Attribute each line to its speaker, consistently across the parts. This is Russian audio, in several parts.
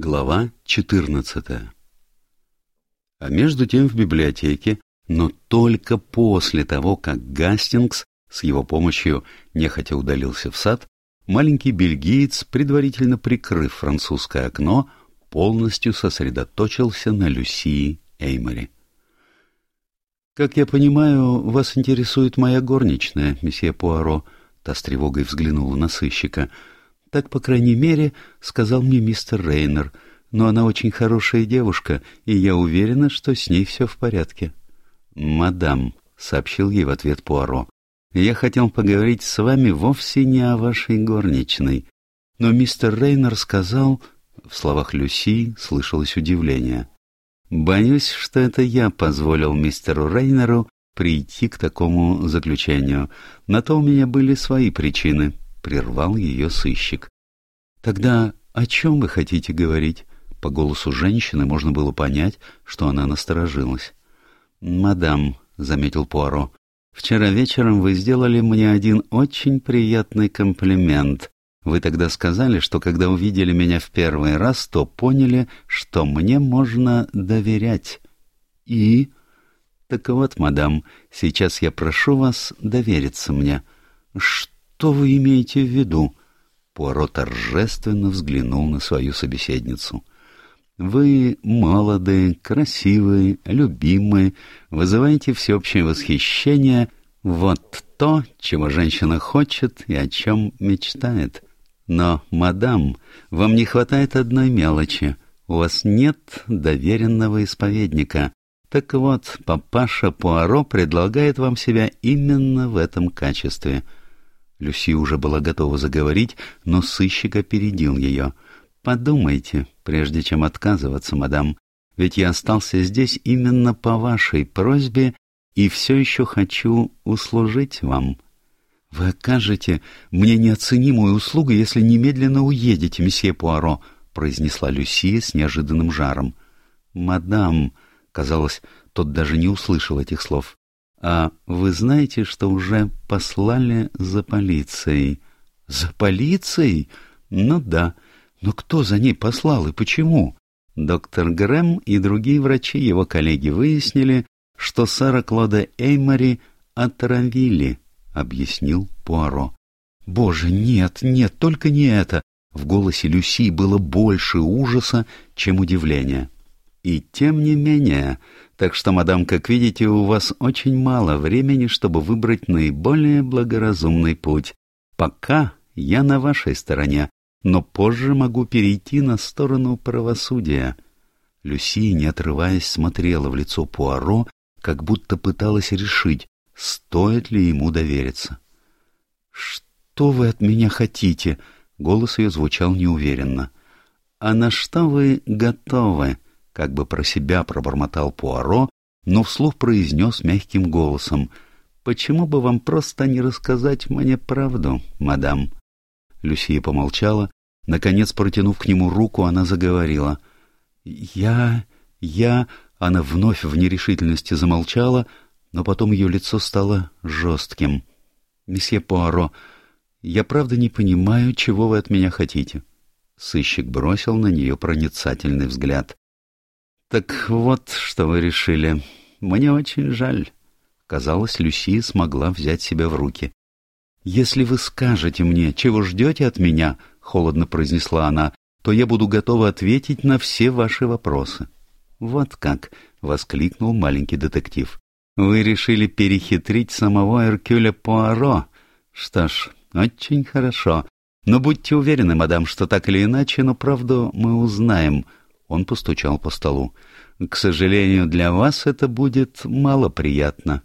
Speaker 1: Глава 14 А между тем в библиотеке, но только после того, как Гастингс с его помощью нехотя удалился в сад, маленький бельгиец, предварительно прикрыв французское окно, полностью сосредоточился на Люсии Эймори. «Как я понимаю, вас интересует моя горничная, месье Пуаро», — та с тревогой взглянула на сыщика — так, по крайней мере, сказал мне мистер Рейнер. Но она очень хорошая девушка, и я уверена, что с ней все в порядке. «Мадам», — сообщил ей в ответ Пуаро, — «я хотел поговорить с вами вовсе не о вашей горничной. Но мистер Рейнер сказал...» В словах Люси слышалось удивление. «Боюсь, что это я позволил мистеру Рейнеру прийти к такому заключению. На то у меня были свои причины, — прервал ее сыщик. «Тогда о чем вы хотите говорить?» По голосу женщины можно было понять, что она насторожилась. «Мадам», — заметил Пуаро, — «вчера вечером вы сделали мне один очень приятный комплимент. Вы тогда сказали, что когда увидели меня в первый раз, то поняли, что мне можно доверять. И...» «Так вот, мадам, сейчас я прошу вас довериться мне». «Что?» «Что вы имеете в виду?» Пуаро торжественно взглянул на свою собеседницу. «Вы молоды, красивы, любимы, вызываете всеобщее восхищение. Вот то, чего женщина хочет и о чем мечтает. Но, мадам, вам не хватает одной мелочи. У вас нет доверенного исповедника. Так вот, папаша Пуаро предлагает вам себя именно в этом качестве — Люси уже была готова заговорить, но сыщик опередил ее. «Подумайте, прежде чем отказываться, мадам, ведь я остался здесь именно по вашей просьбе и все еще хочу услужить вам. Вы окажете мне неоценимую услугу, если немедленно уедете, месье Пуаро», произнесла Люсия с неожиданным жаром. «Мадам», казалось, тот даже не услышал этих слов, а вы знаете, что уже послали за полицией? За полицией? Ну да. Но кто за ней послал и почему? Доктор Грэм и другие врачи, его коллеги, выяснили, что Сара Клода Эймори отравили, объяснил Пуаро. Боже, нет, нет, только не это. В голосе Люси было больше ужаса, чем удивления. И тем не менее, так что, мадам, как видите, у вас очень мало времени, чтобы выбрать наиболее благоразумный путь. Пока я на вашей стороне, но позже могу перейти на сторону правосудия. Люси, не отрываясь, смотрела в лицо Пуаро, как будто пыталась решить, стоит ли ему довериться. «Что вы от меня хотите?» — голос ее звучал неуверенно. «А на что вы готовы?» Как бы про себя пробормотал Пуаро, но вслух произнес мягким голосом. «Почему бы вам просто не рассказать мне правду, мадам?» Люсия помолчала. Наконец, протянув к нему руку, она заговорила. «Я... я...» Она вновь в нерешительности замолчала, но потом ее лицо стало жестким. «Месье Пуаро, я правда не понимаю, чего вы от меня хотите». Сыщик бросил на нее проницательный взгляд. «Так вот, что вы решили. Мне очень жаль». Казалось, Люси смогла взять себя в руки. «Если вы скажете мне, чего ждете от меня», — холодно произнесла она, — «то я буду готова ответить на все ваши вопросы». «Вот как!» — воскликнул маленький детектив. «Вы решили перехитрить самого Эркюля Пуаро? Что ж, очень хорошо. Но будьте уверены, мадам, что так или иначе, но правду мы узнаем». Он постучал по столу. «К сожалению, для вас это будет мало приятно».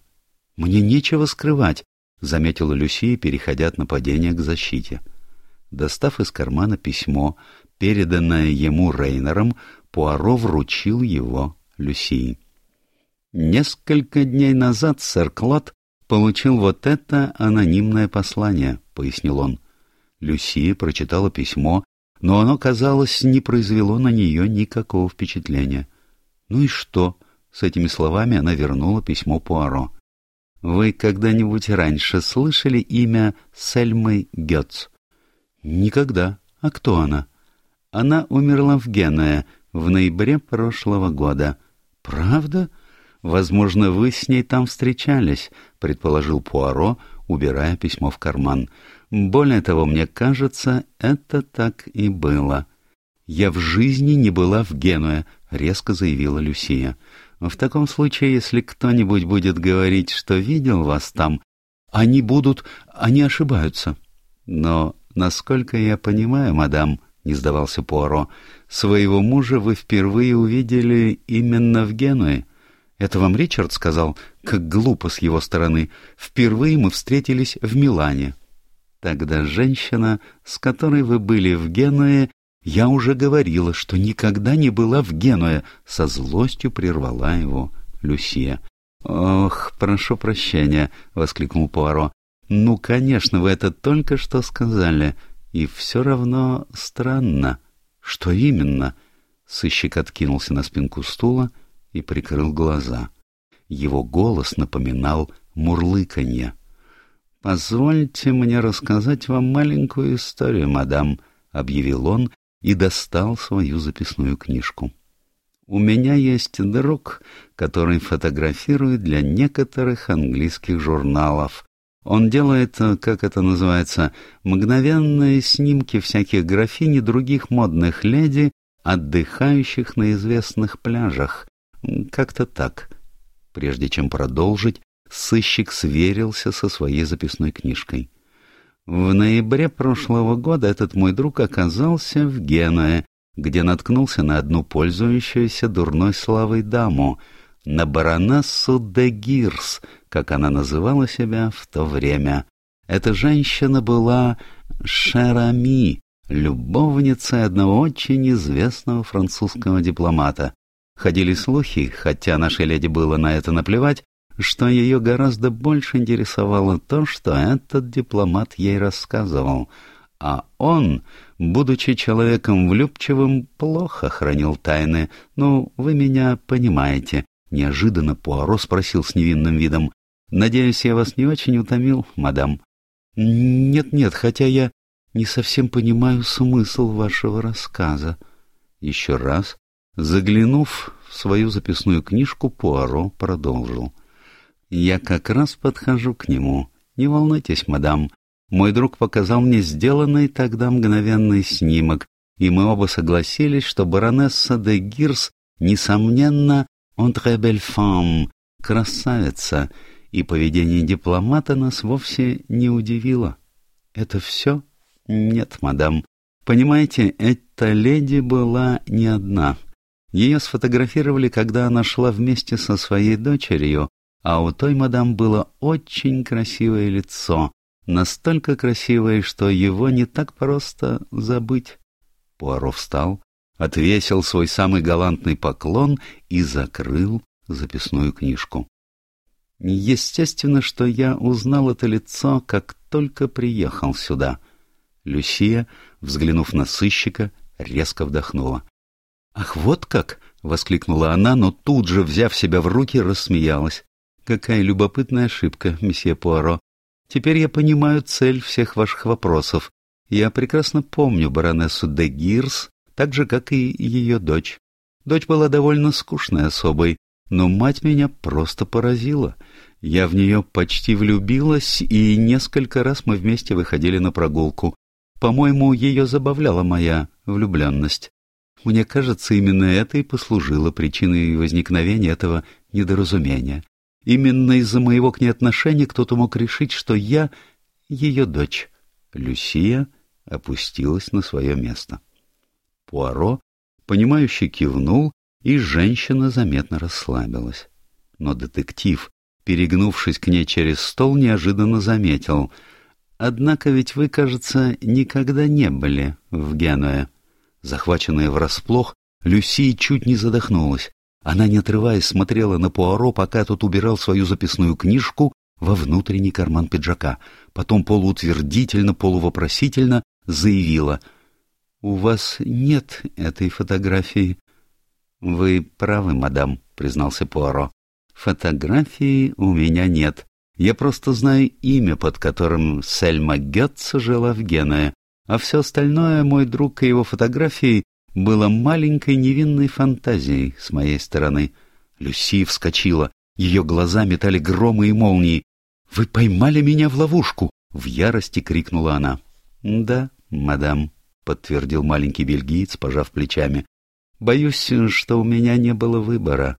Speaker 1: «Мне нечего скрывать», — заметила Люси, переходя от нападения к защите. Достав из кармана письмо, переданное ему Рейнером, Пуаро вручил его Люсии. «Несколько дней назад сэр Клод получил вот это анонимное послание», — пояснил он. Люси прочитала письмо но оно, казалось, не произвело на нее никакого впечатления. «Ну и что?» — с этими словами она вернула письмо Пуаро. «Вы когда-нибудь раньше слышали имя Сельмы Гетц?» «Никогда. А кто она?» Она умерла в Генуе в ноябре прошлого года. Правда? Возможно, вы с ней там встречались, предположил Пуаро, убирая письмо в карман. Более того, мне кажется, это так и было. Я в жизни не была в Генуе, резко заявила Люсия. В таком случае, если кто-нибудь будет говорить, что видел вас там, они будут... они ошибаются. Но, насколько я понимаю, мадам, — не сдавался Пуаро, — своего мужа вы впервые увидели именно в Генуе. Это вам Ричард сказал? Как глупо с его стороны. Впервые мы встретились в Милане. Тогда женщина, с которой вы были в Генуе, я уже говорила, что никогда не была в Генуе, со злостью прервала его Люсия. «Ох, прошу прощения», — воскликнул Пуаро. «Ну, конечно, вы это только что сказали. И все равно странно». «Что именно?» Сыщик откинулся на спинку стула и прикрыл глаза. Его голос напоминал мурлыканье. «Позвольте мне рассказать вам маленькую историю, мадам», — объявил он и достал свою записную книжку. У меня есть друг, который фотографирует для некоторых английских журналов. Он делает, как это называется, мгновенные снимки всяких графинь и других модных леди, отдыхающих на известных пляжах. Как-то так. Прежде чем продолжить, сыщик сверился со своей записной книжкой. В ноябре прошлого года этот мой друг оказался в Генуе, где наткнулся на одну пользующуюся дурной славой даму, на баронессу де Гирс, как она называла себя в то время. Эта женщина была Шерами, любовницей одного очень известного французского дипломата. Ходили слухи, хотя нашей леди было на это наплевать, что ее гораздо больше интересовало то, что этот дипломат ей рассказывал — а он, будучи человеком влюбчивым, плохо хранил тайны. Ну, вы меня понимаете. Неожиданно Пуаро спросил с невинным видом. «Надеюсь, я вас не очень утомил, мадам?» «Нет-нет, хотя я не совсем понимаю смысл вашего рассказа». Еще раз, заглянув в свою записную книжку, Пуаро продолжил. «Я как раз подхожу к нему. Не волнуйтесь, мадам, мой друг показал мне сделанный тогда мгновенный снимок, и мы оба согласились, что баронесса де Гирс, несомненно, он belle femme, красавица, и поведение дипломата нас вовсе не удивило. Это все? Нет, мадам. Понимаете, эта леди была не одна. Ее сфотографировали, когда она шла вместе со своей дочерью, а у той мадам было очень красивое лицо, настолько красивое, что его не так просто забыть. Пуаро встал, отвесил свой самый галантный поклон и закрыл записную книжку. Естественно, что я узнал это лицо, как только приехал сюда. Люсия, взглянув на сыщика, резко вдохнула. «Ах, вот как!» — воскликнула она, но тут же, взяв себя в руки, рассмеялась. «Какая любопытная ошибка, месье Пуаро. Теперь я понимаю цель всех ваших вопросов. Я прекрасно помню баронессу де Гирс, так же, как и ее дочь. Дочь была довольно скучной особой, но мать меня просто поразила. Я в нее почти влюбилась, и несколько раз мы вместе выходили на прогулку. По-моему, ее забавляла моя влюбленность. Мне кажется, именно это и послужило причиной возникновения этого недоразумения. Именно из-за моего к ней отношения кто-то мог решить, что я ее дочь. Люсия опустилась на свое место. Пуаро, понимающе кивнул, и женщина заметно расслабилась. Но детектив, перегнувшись к ней через стол, неожиданно заметил. «Однако ведь вы, кажется, никогда не были в Генуе». Захваченная врасплох, Люсия чуть не задохнулась. Она, не отрываясь, смотрела на Пуаро, пока тот убирал свою записную книжку во внутренний карман пиджака. Потом полуутвердительно, полувопросительно заявила. — У вас нет этой фотографии. — Вы правы, мадам, — признался Пуаро. — Фотографии у меня нет. Я просто знаю имя, под которым Сельма Гетца жила в Генуе, а все остальное мой друг и его фотографии было маленькой невинной фантазией с моей стороны. Люси вскочила, ее глаза метали громы и молнии. «Вы поймали меня в ловушку!» — в ярости крикнула она. «Да, мадам», — подтвердил маленький бельгиец, пожав плечами. «Боюсь, что у меня не было выбора».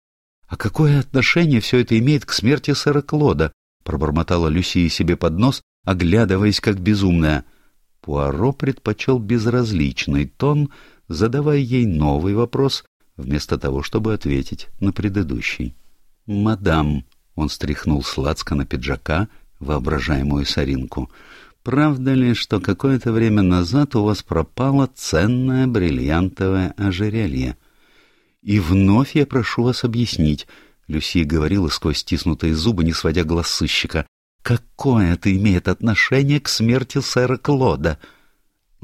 Speaker 1: «А какое отношение все это имеет к смерти сэра Клода?» — пробормотала Люсия себе под нос, оглядываясь как безумная. Пуаро предпочел безразличный тон, задавая ей новый вопрос, вместо того, чтобы ответить на предыдущий. «Мадам», — он стряхнул с на пиджака воображаемую соринку, — Правда ли, что какое-то время назад у вас пропало ценное бриллиантовое ожерелье? И вновь я прошу вас объяснить, — Люси говорила сквозь стиснутые зубы, не сводя глаз сыщика, — какое это имеет отношение к смерти сэра Клода?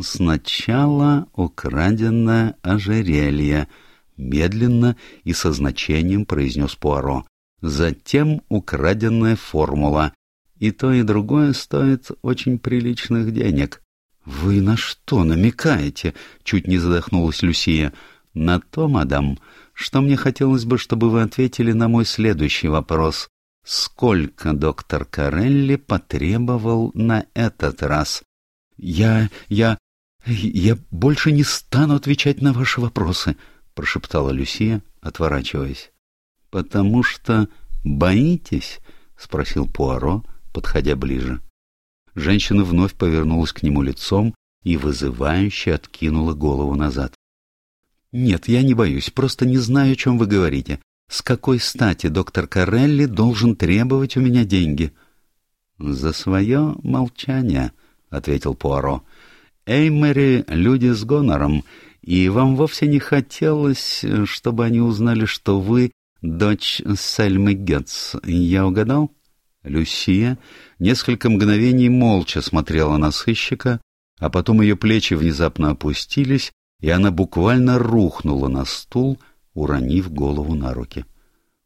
Speaker 1: Сначала украденное ожерелье, — медленно и со значением произнес Пуаро. Затем украденная формула, и то, и другое стоит очень приличных денег. — Вы на что намекаете? — чуть не задохнулась Люсия. — На то, мадам, что мне хотелось бы, чтобы вы ответили на мой следующий вопрос. Сколько доктор Карелли потребовал на этот раз? — Я... я... я больше не стану отвечать на ваши вопросы, — прошептала Люсия, отворачиваясь. — Потому что боитесь? — спросил Пуаро, — подходя ближе. Женщина вновь повернулась к нему лицом и вызывающе откинула голову назад. «Нет, я не боюсь, просто не знаю, о чем вы говорите. С какой стати доктор Карелли должен требовать у меня деньги?» «За свое молчание», — ответил Пуаро. «Эймери — люди с гонором, и вам вовсе не хотелось, чтобы они узнали, что вы дочь Сельмы Гетц. Я угадал?» Люсия несколько мгновений молча смотрела на сыщика, а потом ее плечи внезапно опустились, и она буквально рухнула на стул, уронив голову на руки.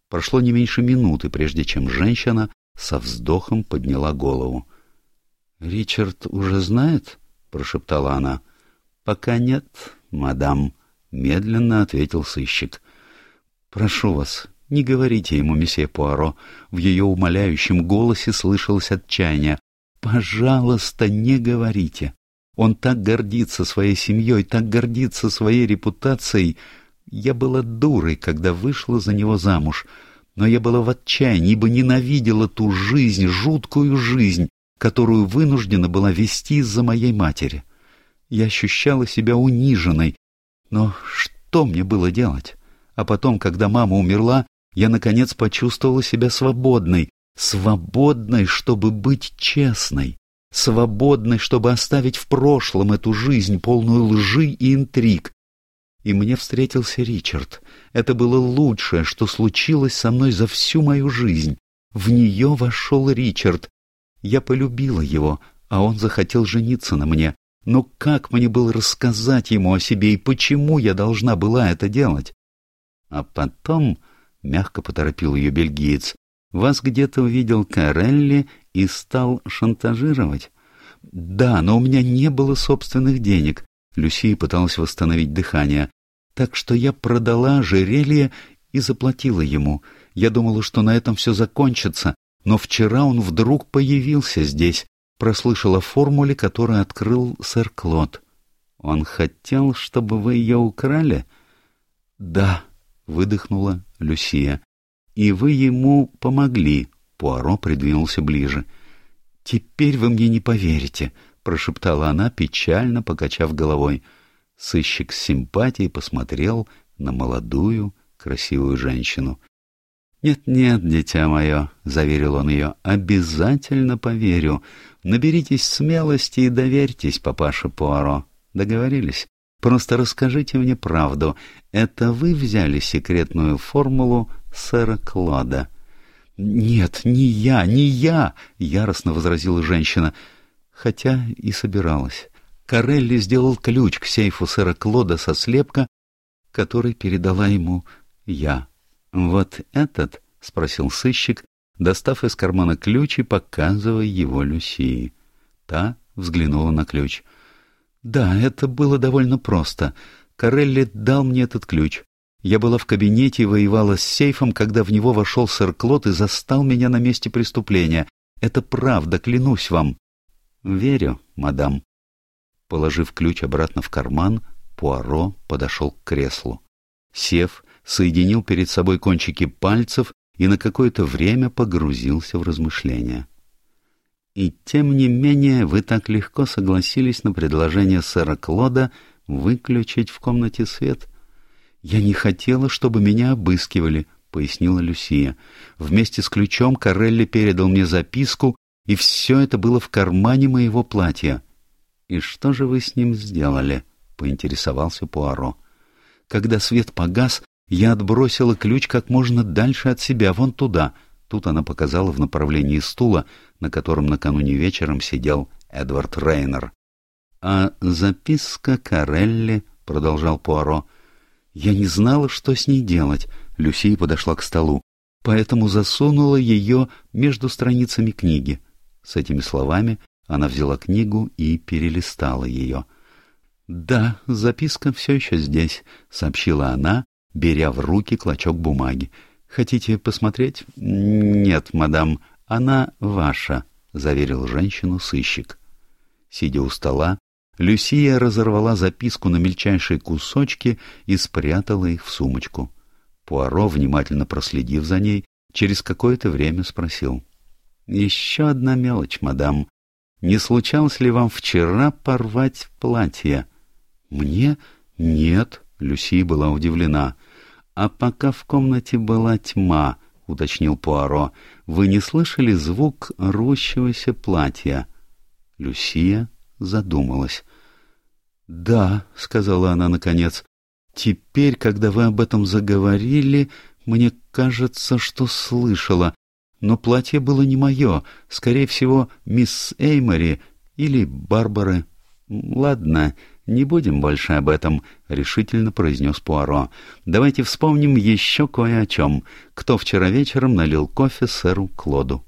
Speaker 1: Прошло не меньше минуты, прежде чем женщина со вздохом подняла голову. — Ричард уже знает? — прошептала она. — Пока нет, мадам, — медленно ответил сыщик. — Прошу вас, «Не говорите ему, месье Пуаро». В ее умоляющем голосе слышалось отчаяние. «Пожалуйста, не говорите. Он так гордится своей семьей, так гордится своей репутацией. Я была дурой, когда вышла за него замуж, но я была в отчаянии, ибо ненавидела ту жизнь, жуткую жизнь, которую вынуждена была вести из-за моей матери. Я ощущала себя униженной, но что мне было делать? А потом, когда мама умерла, я, наконец, почувствовала себя свободной, свободной, чтобы быть честной, свободной, чтобы оставить в прошлом эту жизнь, полную лжи и интриг. И мне встретился Ричард. Это было лучшее, что случилось со мной за всю мою жизнь. В нее вошел Ричард. Я полюбила его, а он захотел жениться на мне. Но как мне было рассказать ему о себе и почему я должна была это делать? А потом — мягко поторопил ее бельгиец. «Вас где-то увидел Карелли и стал шантажировать?» «Да, но у меня не было собственных денег», — Люсия пыталась восстановить дыхание. «Так что я продала ожерелье и заплатила ему. Я думала, что на этом все закончится, но вчера он вдруг появился здесь, прослышал о формуле, которую открыл сэр Клод. Он хотел, чтобы вы ее украли?» «Да», — выдохнула Люсия. «И вы ему помогли», — Пуаро придвинулся ближе. «Теперь вы мне не поверите», — прошептала она, печально покачав головой. Сыщик с симпатией посмотрел на молодую, красивую женщину. «Нет-нет, дитя мое», — заверил он ее, — «обязательно поверю. Наберитесь смелости и доверьтесь, папаша Пуаро. Договорились?» Просто расскажите мне правду. Это вы взяли секретную формулу сэра Клода?» «Нет, не я, не я!» — яростно возразила женщина. Хотя и собиралась. Карелли сделал ключ к сейфу сэра Клода со слепка, который передала ему я. «Вот этот?» — спросил сыщик, достав из кармана ключ и показывая его Люсии. Та взглянула на ключ — да, это было довольно просто. Карелли дал мне этот ключ. Я была в кабинете и воевала с сейфом, когда в него вошел сэр Клод и застал меня на месте преступления. Это правда, клянусь вам. — Верю, мадам. Положив ключ обратно в карман, Пуаро подошел к креслу. Сев, соединил перед собой кончики пальцев и на какое-то время погрузился в размышления. И тем не менее вы так легко согласились на предложение сэра Клода выключить в комнате свет — «Я не хотела, чтобы меня обыскивали», — пояснила Люсия. «Вместе с ключом Карелли передал мне записку, и все это было в кармане моего платья». «И что же вы с ним сделали?» — поинтересовался Пуаро. «Когда свет погас, я отбросила ключ как можно дальше от себя, вон туда». Тут она показала в направлении стула, на котором накануне вечером сидел Эдвард Рейнер. «А записка Карелли», — продолжал Пуаро, — я не знала, что с ней делать. Люси подошла к столу, поэтому засунула ее между страницами книги. С этими словами она взяла книгу и перелистала ее. «Да, записка все еще здесь», — сообщила она, беря в руки клочок бумаги. «Хотите посмотреть?» «Нет, мадам, она ваша», — заверил женщину сыщик. Сидя у стола, Люсия разорвала записку на мельчайшие кусочки и спрятала их в сумочку. Пуаро, внимательно проследив за ней, через какое-то время спросил. — Еще одна мелочь, мадам. Не случалось ли вам вчера порвать платье? — Мне? Нет, — Люсия была удивлена. — А пока в комнате была тьма, — уточнил Пуаро, — вы не слышали звук рущегося платья? Люсия задумалась. «Да», — сказала она наконец, — «теперь, когда вы об этом заговорили, мне кажется, что слышала. Но платье было не мое, скорее всего, мисс Эймори или Барбары». «Ладно, не будем больше об этом», — решительно произнес Пуаро. «Давайте вспомним еще кое о чем. Кто вчера вечером налил кофе сэру Клоду?»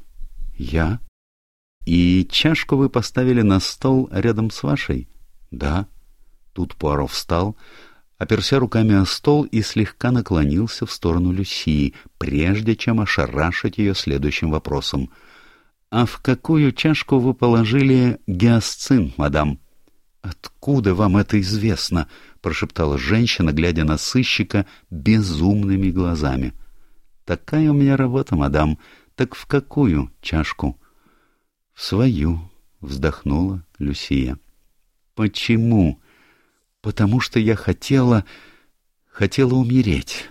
Speaker 1: «Я», «И чашку вы поставили на стол рядом с вашей?» «Да». Тут Пуаро встал, оперся руками о стол и слегка наклонился в сторону Люсии, прежде чем ошарашить ее следующим вопросом. «А в какую чашку вы положили гиасцин, мадам?» «Откуда вам это известно?» — прошептала женщина, глядя на сыщика безумными глазами. «Такая у меня работа, мадам. Так в какую чашку?» В свою, вздохнула Люсия. Почему? Потому что я хотела... хотела умереть.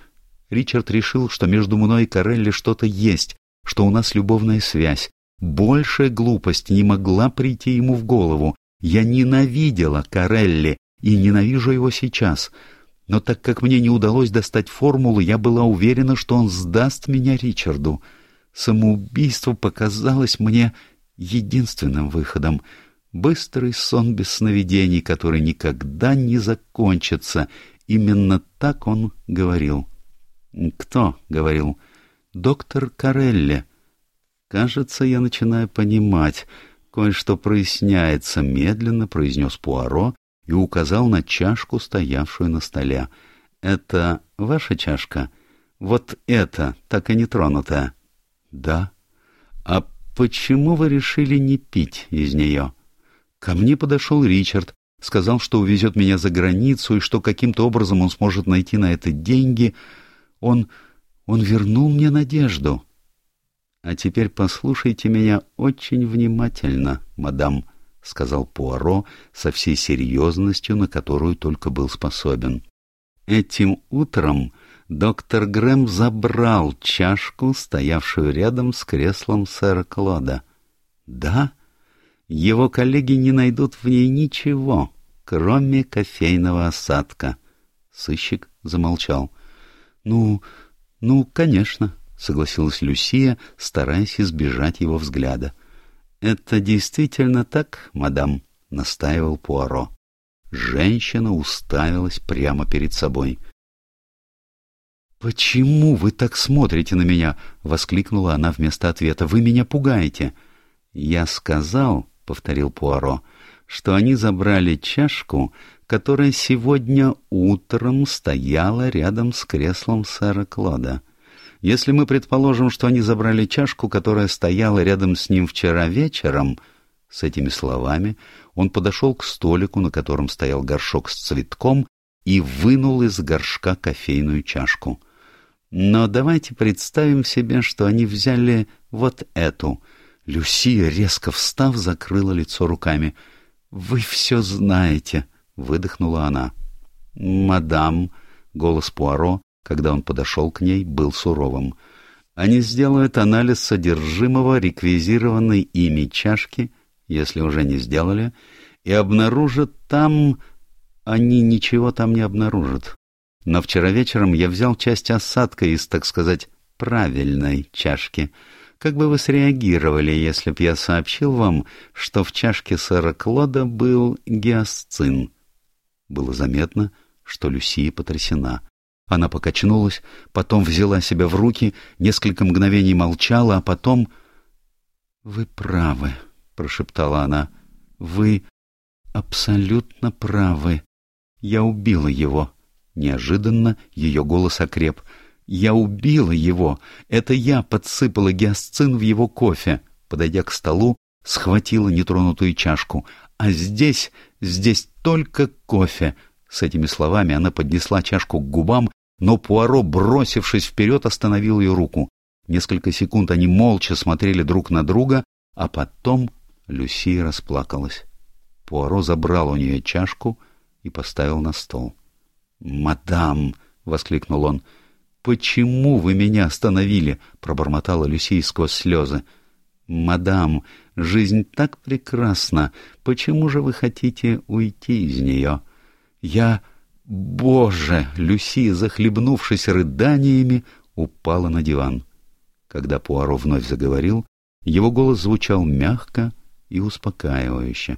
Speaker 1: Ричард решил, что между мной и Карелли что-то есть, что у нас любовная связь. Большая глупость не могла прийти ему в голову. Я ненавидела Карелли и ненавижу его сейчас. Но так как мне не удалось достать формулу, я была уверена, что он сдаст меня Ричарду. Самоубийство показалось мне единственным выходом. Быстрый сон без сновидений, который никогда не закончится. Именно так он говорил. «Кто?» — говорил. «Доктор Карелли». «Кажется, я начинаю понимать. Кое-что проясняется», — медленно произнес Пуаро и указал на чашку, стоявшую на столе. «Это ваша чашка? Вот это, так и не тронутая?» «Да». «А «Почему вы решили не пить из нее?» Ко мне подошел Ричард, сказал, что увезет меня за границу и что каким-то образом он сможет найти на это деньги. Он... он вернул мне надежду. «А теперь послушайте меня очень внимательно, мадам», — сказал Пуаро со всей серьезностью, на которую только был способен. «Этим утром доктор Грэм забрал чашку, стоявшую рядом с креслом сэра Клода. Да, его коллеги не найдут в ней ничего, кроме кофейного осадка. Сыщик замолчал. — Ну, ну, конечно, — согласилась Люсия, стараясь избежать его взгляда. — Это действительно так, мадам, — настаивал Пуаро. Женщина уставилась прямо перед собой — «Почему вы так смотрите на меня?» — воскликнула она вместо ответа. «Вы меня пугаете». «Я сказал», — повторил Пуаро, — «что они забрали чашку, которая сегодня утром стояла рядом с креслом сэра Клода. Если мы предположим, что они забрали чашку, которая стояла рядом с ним вчера вечером, с этими словами он подошел к столику, на котором стоял горшок с цветком, и вынул из горшка кофейную чашку. Но давайте представим себе, что они взяли вот эту. Люсия, резко встав, закрыла лицо руками. «Вы все знаете», — выдохнула она. «Мадам», — голос Пуаро, когда он подошел к ней, был суровым. «Они сделают анализ содержимого реквизированной ими чашки, если уже не сделали, и обнаружат там...» Они ничего там не обнаружат. Но вчера вечером я взял часть осадка из, так сказать, правильной чашки. Как бы вы среагировали, если б я сообщил вам, что в чашке сэра Клода был гиасцин? Было заметно, что Люсия потрясена. Она покачнулась, потом взяла себя в руки, несколько мгновений молчала, а потом... — Вы правы, — прошептала она. — Вы абсолютно правы. Я убила его. Неожиданно ее голос окреп. «Я убила его! Это я подсыпала гиасцин в его кофе!» Подойдя к столу, схватила нетронутую чашку. «А здесь, здесь только кофе!» С этими словами она поднесла чашку к губам, но Пуаро, бросившись вперед, остановил ее руку. Несколько секунд они молча смотрели друг на друга, а потом Люси расплакалась. Пуаро забрал у нее чашку и поставил на стол. «Мадам!» — воскликнул он. «Почему вы меня остановили?» — пробормотала Люсия сквозь слезы. «Мадам, жизнь так прекрасна. Почему же вы хотите уйти из нее?» «Я... Боже!» — Люсия, захлебнувшись рыданиями, упала на диван. Когда Пуаро вновь заговорил, его голос звучал мягко и успокаивающе.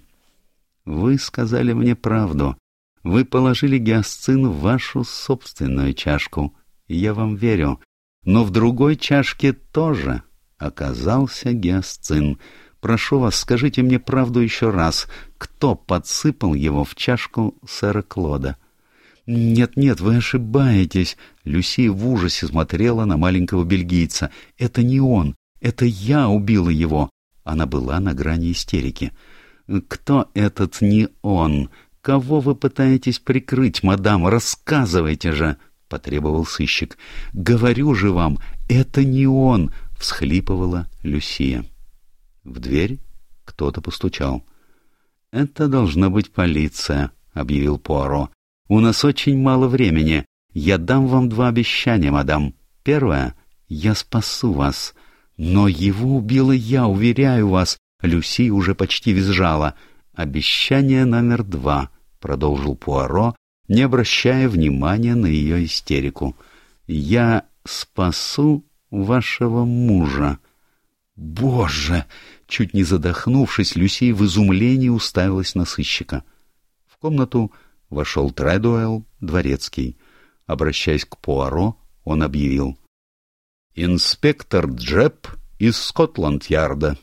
Speaker 1: «Вы сказали мне правду. Вы положили гиасцин в вашу собственную чашку, я вам верю. Но в другой чашке тоже оказался гиасцин. Прошу вас, скажите мне правду еще раз. Кто подсыпал его в чашку сэра Клода?» «Нет-нет, вы ошибаетесь!» Люси в ужасе смотрела на маленького бельгийца. «Это не он! Это я убила его!» Она была на грани истерики. «Кто этот не он?» «Кого вы пытаетесь прикрыть, мадам? Рассказывайте же!» — потребовал сыщик. «Говорю же вам, это не он!» — всхлипывала Люсия. В дверь кто-то постучал. «Это должна быть полиция», — объявил Пуаро. «У нас очень мало времени. Я дам вам два обещания, мадам. Первое — я спасу вас. Но его убила я, уверяю вас». Люси уже почти визжала. Обещание номер два —— продолжил Пуаро, не обращая внимания на ее истерику. «Я спасу вашего мужа». «Боже!» — чуть не задохнувшись, Люси в изумлении уставилась на сыщика. В комнату вошел Тредуэлл, дворецкий. Обращаясь к Пуаро, он объявил. «Инспектор Джеб из Скотланд-Ярда».